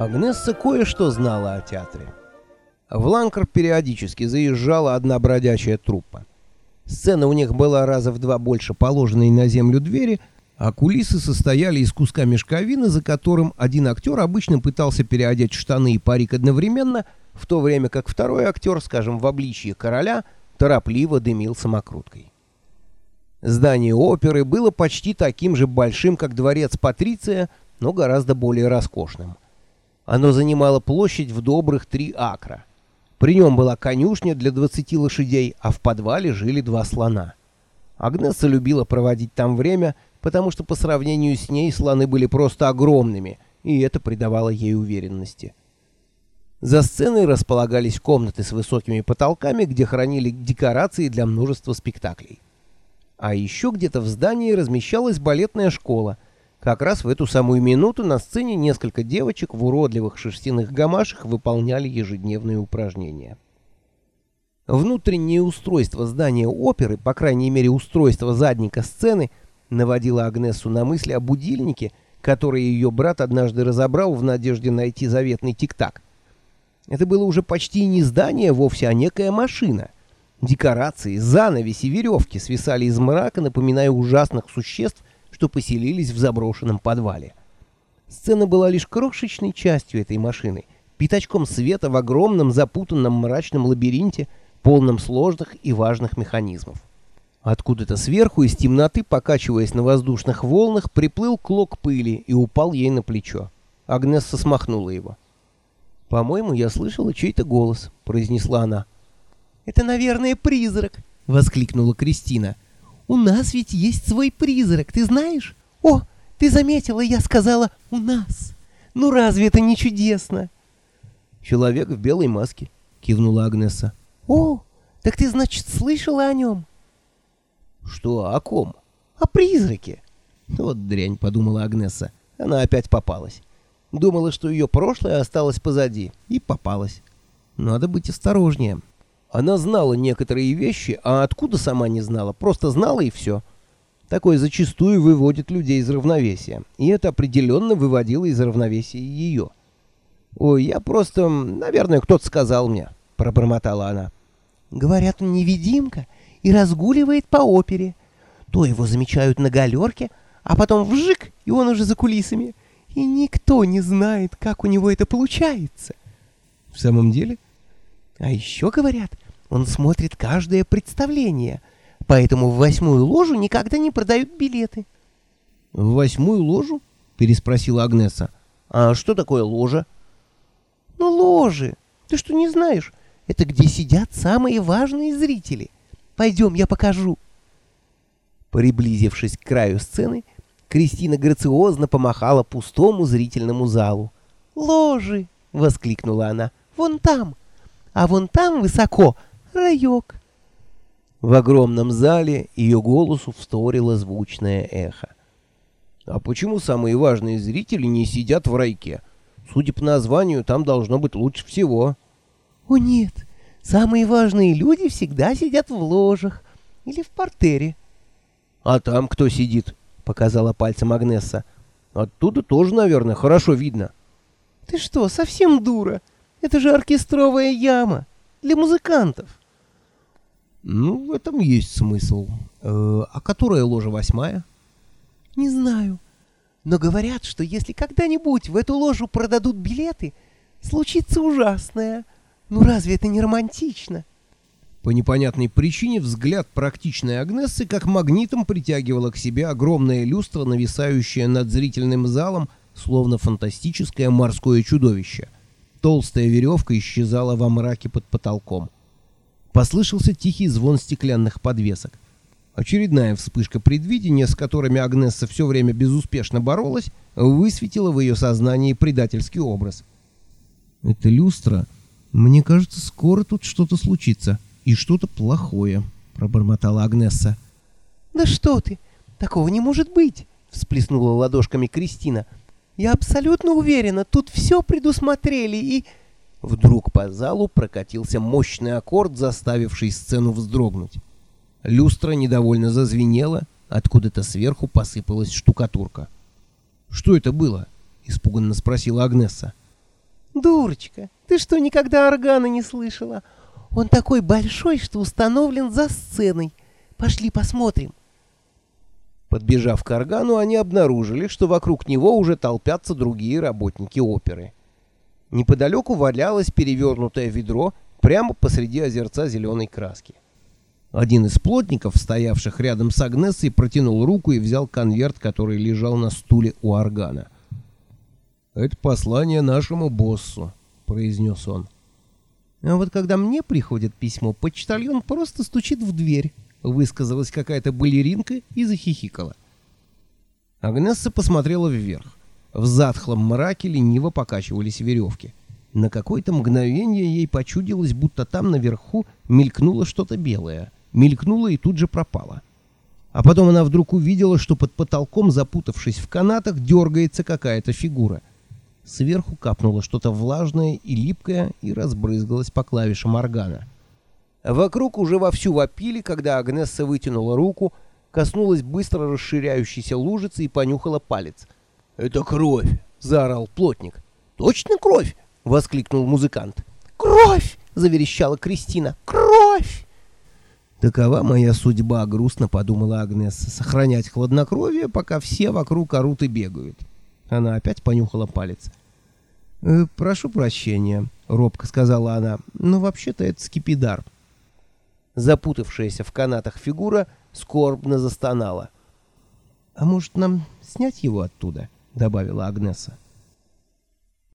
Агнесса кое-что знала о театре. В Ланкар периодически заезжала одна бродячая труппа. Сцена у них была раза в два больше положенной на землю двери, а кулисы состояли из куска мешковины, за которым один актер обычно пытался переодеть штаны и парик одновременно, в то время как второй актер, скажем, в обличье короля, торопливо дымил самокруткой. Здание оперы было почти таким же большим, как дворец Патриция, но гораздо более роскошным. Оно занимало площадь в добрых три акра. При нем была конюшня для 20 лошадей, а в подвале жили два слона. Агнесса любила проводить там время, потому что по сравнению с ней слоны были просто огромными, и это придавало ей уверенности. За сценой располагались комнаты с высокими потолками, где хранили декорации для множества спектаклей. А еще где-то в здании размещалась балетная школа — как раз в эту самую минуту на сцене несколько девочек в уродливых шерстяных гамашах выполняли ежедневные упражнения. Внутреннее устройство здания оперы, по крайней мере устройство задника сцены, наводило Агнесу на мысли о будильнике, который ее брат однажды разобрал в надежде найти заветный тик-так. Это было уже почти не здание вовсе, а некая машина. Декорации, занавеси, веревки свисали из мрака, напоминая ужасных существ, что поселились в заброшенном подвале. Сцена была лишь крошечной частью этой машины, пятачком света в огромном запутанном мрачном лабиринте, полном сложных и важных механизмов. Откуда-то сверху из темноты, покачиваясь на воздушных волнах, приплыл клок пыли и упал ей на плечо. Агнесса смахнула его. «По-моему, я слышала чей-то голос», — произнесла она. «Это, наверное, призрак», — воскликнула Кристина. У нас ведь есть свой призрак, ты знаешь? О, ты заметила, я сказала «у нас». Ну разве это не чудесно? Человек в белой маске, кивнула Агнеса. О, так ты, значит, слышала о нем? Что, о ком? О призраке. Вот дрянь, подумала Агнеса. Она опять попалась. Думала, что ее прошлое осталось позади, и попалась. Надо быть осторожнее. Она знала некоторые вещи, а откуда сама не знала, просто знала и все. Такое зачастую выводит людей из равновесия, и это определенно выводило из равновесия ее. «Ой, я просто... Наверное, кто-то сказал мне», — пробормотала она. «Говорят, невидимка и разгуливает по опере. То его замечают на галерке, а потом вжик, и он уже за кулисами. И никто не знает, как у него это получается». «В самом деле?» А еще говорят, он смотрит каждое представление, поэтому в восьмую ложу никогда не продают билеты. — В восьмую ложу? — переспросила Агнеса. — А что такое ложа? — Ну, ложи. Ты что, не знаешь? Это где сидят самые важные зрители. Пойдем, я покажу. Приблизившись к краю сцены, Кристина грациозно помахала пустому зрительному залу. «Ложи!» — воскликнула она. «Вон там!» а вон там высоко раёк. В огромном зале ее голосу вторило звучное эхо. А почему самые важные зрители не сидят в райке? Судя по названию, там должно быть лучше всего. О нет, самые важные люди всегда сидят в ложах или в портере. А там кто сидит? Показала пальцем Агнесса. Оттуда тоже, наверное, хорошо видно. Ты что, совсем дура? Это же оркестровая яма для музыкантов. Ну, в этом есть смысл. Э, а которая ложа восьмая? Не знаю. Но говорят, что если когда-нибудь в эту ложу продадут билеты, случится ужасное. Ну разве это не романтично? По непонятной причине взгляд практичной Агнессы как магнитом притягивала к себе огромная люстра, нависающая над зрительным залом, словно фантастическое морское чудовище — Толстая веревка исчезала во мраке под потолком. Послышался тихий звон стеклянных подвесок. Очередная вспышка предвидения, с которыми Агнесса все время безуспешно боролась, высветила в ее сознании предательский образ. «Это люстра. Мне кажется, скоро тут что-то случится. И что-то плохое», — пробормотала Агнесса. «Да что ты! Такого не может быть!» — всплеснула ладошками Кристина. Я абсолютно уверена, тут все предусмотрели и...» Вдруг по залу прокатился мощный аккорд, заставивший сцену вздрогнуть. Люстра недовольно зазвенела, откуда-то сверху посыпалась штукатурка. «Что это было?» — испуганно спросила Агнесса. «Дурочка, ты что, никогда органа не слышала? Он такой большой, что установлен за сценой. Пошли посмотрим». Подбежав к органу, они обнаружили, что вокруг него уже толпятся другие работники оперы. Неподалеку валялось перевернутое ведро прямо посреди озерца зеленой краски. Один из плотников, стоявших рядом с Агнессой, протянул руку и взял конверт, который лежал на стуле у органа. «Это послание нашему боссу», — произнес он. «А вот когда мне приходит письмо, почтальон просто стучит в дверь», — высказалась какая-то балеринка и захихикала. Агнесса посмотрела вверх. В затхлом мраке лениво покачивались веревки. На какое-то мгновение ей почудилось, будто там наверху мелькнуло что-то белое. Мелькнуло и тут же пропало. А потом она вдруг увидела, что под потолком, запутавшись в канатах, дергается какая-то фигура. Сверху капнуло что-то влажное и липкое и разбрызгалось по клавишам органа. Вокруг уже вовсю вопили, когда Агнесса вытянула руку, коснулась быстро расширяющейся лужицы и понюхала палец — «Это кровь!» — заорал плотник. «Точно кровь!» — воскликнул музыкант. «Кровь!» — заверещала Кристина. «Кровь!» «Такова моя судьба», — грустно подумала Агнес, — «сохранять хладнокровие, пока все вокруг орут и бегают». Она опять понюхала палец. «Э, «Прошу прощения», — робко сказала она, — «но вообще-то это скипидар». Запутавшаяся в канатах фигура скорбно застонала. «А может, нам снять его оттуда?» — добавила Агнеса.